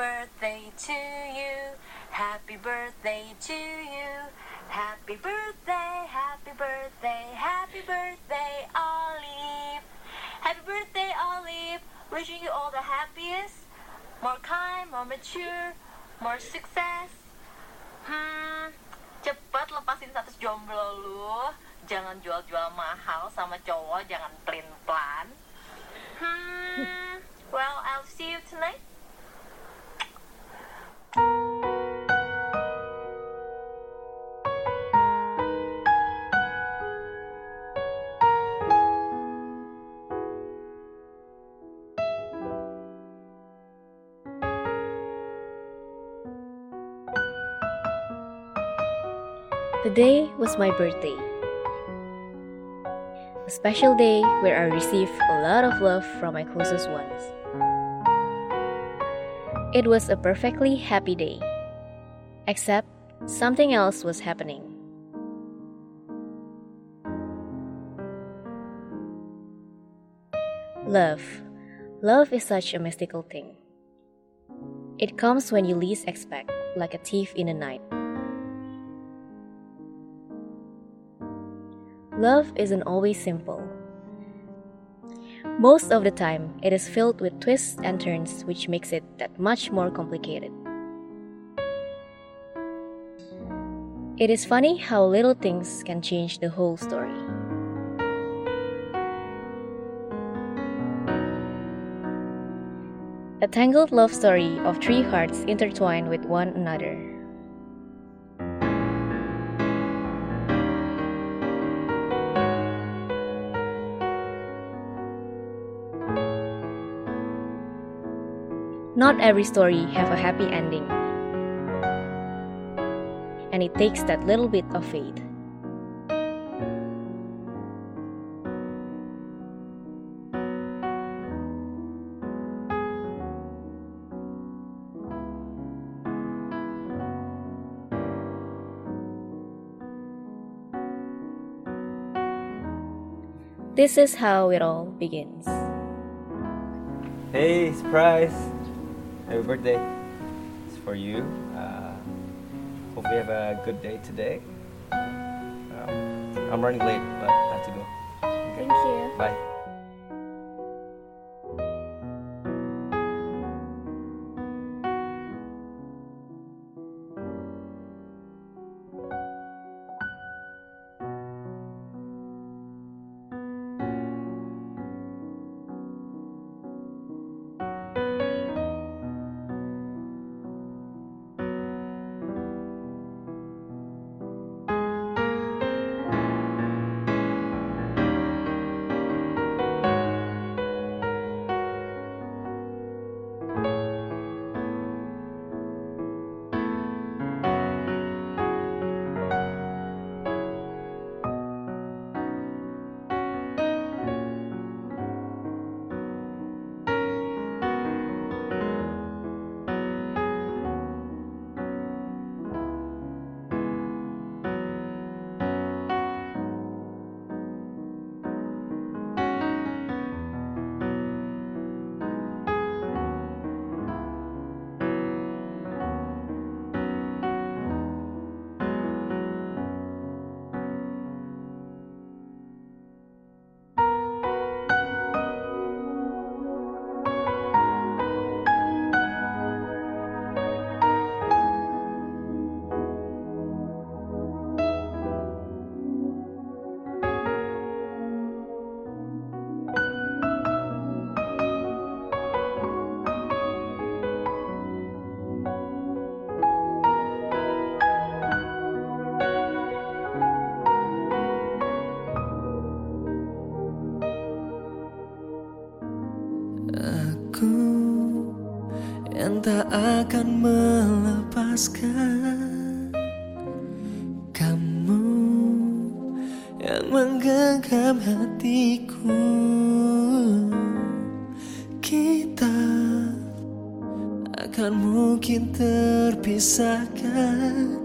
Birthday to you. Happy birthday to you. Happy birthday, happy birthday, happy birthday, Olive. Happy birthday, Olive. Wishing you all the happiest, more kind, more mature, more success. Hmm, cepet lepasin status jomblo lu. Jangan jual-jual mahal sama cowok, jangan pelin-pelan. Hmm, well, I'll see you tonight. The day was my birthday. A special day where I received a lot of love from my closest ones. It was a perfectly happy day, except something else was happening. Love. Love is such a mystical thing. It comes when you least expect, like a thief in the night. Love isn't always simple. Most of the time, it is filled with twists and turns, which makes it that much more complicated. It is funny how little things can change the whole story. A tangled love story of three hearts intertwined with one another. Not every story have a happy ending. And it takes that little bit of faith. This is how it all begins. Hey, surprise! Happy birthday. It's for you. Uh, hope you have a good day today. Um, I'm running late, but I have to go. Okay. Thank you. Bye. Akan melepaskan Kamu yang menggenggam hatiku. Kita akan mungkin terpisahkan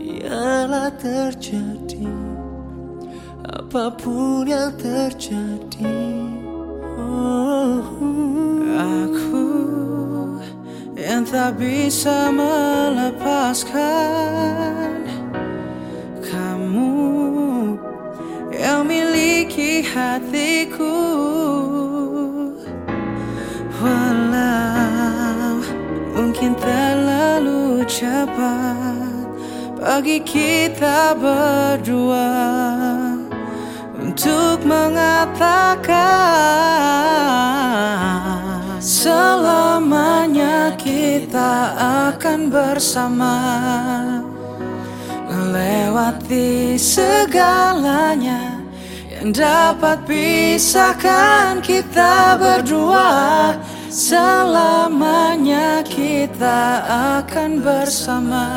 Biarlah terjadi Apa pun yang terjadi. Oh, Aku tak bisa melepaskan kamu yang miliki hatiku. Walau mungkin terlalu cepat bagi kita berdua untuk mengatakan akan bersama melewati segalanya yang dapat pisahkan kita berdua. Selamanya kita akan bersama.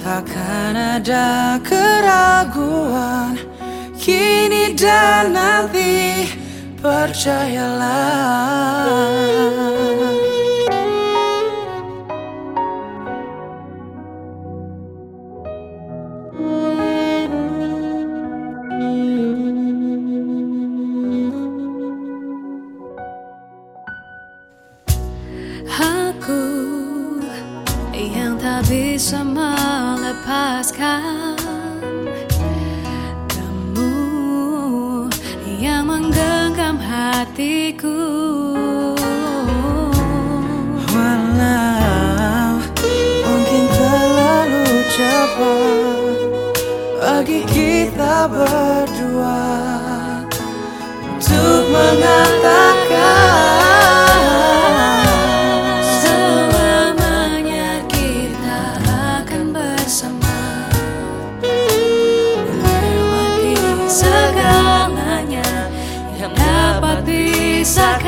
Takkan ada keraguan kini dan nanti percayalah bisa melepaskan Kamu yang menggenggam hatiku. Walau mungkin terlalu cepat bagi kita berdua untuk mengatakan за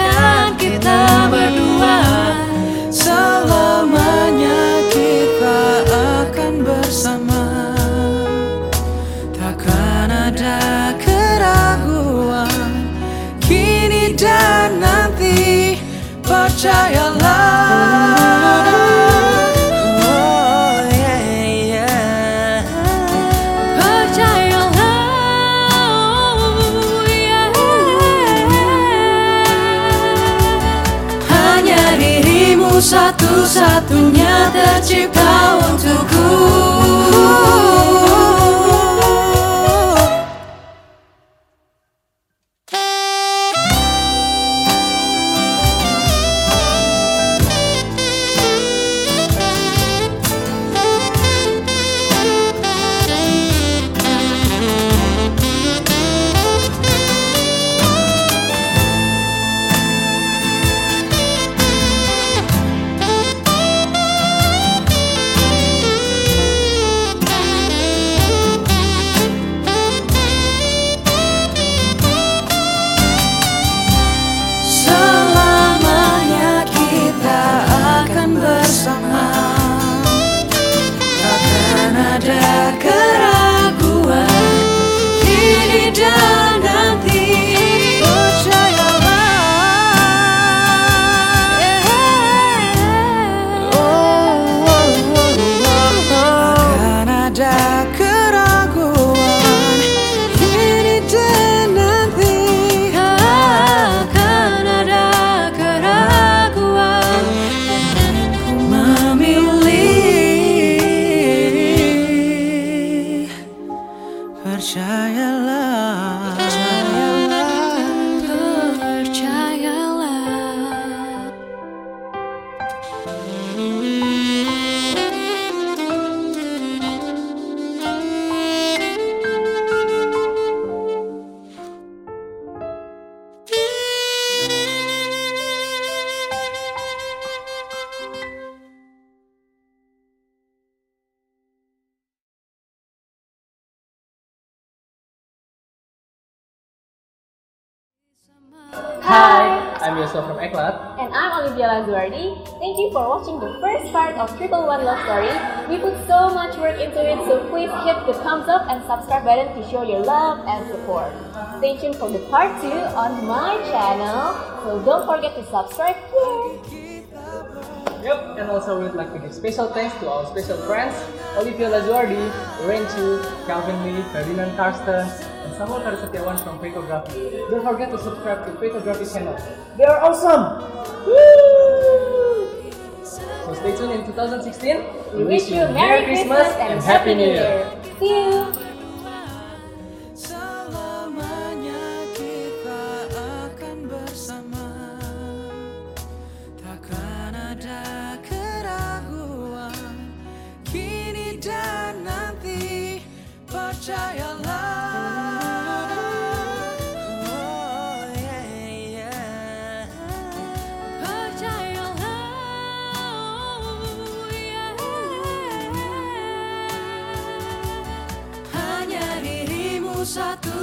satu-satunya tercipta untukku From Eklat. And I'm Olivia Lazuardi. Thank you for watching the first part of Triple One Love Story. We put so much work into it, so please hit the thumbs up and subscribe button to show your love and support. Stay tuned for the part 2 on my channel, so don't forget to subscribe here. Yep, and also we'd like to give special thanks to our special friends, Olivia Lazuardi, Renchu, Calvin Lee, Ferdinand Karsten, Samuel Karisatiawan from Photography. Don't forget to subscribe to Photography channel. They are awesome! Woo! stay tuned in 2016. We wish you Merry Christmas and Happy New Year. See you. Selamanya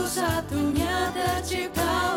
satu-satunya tercipta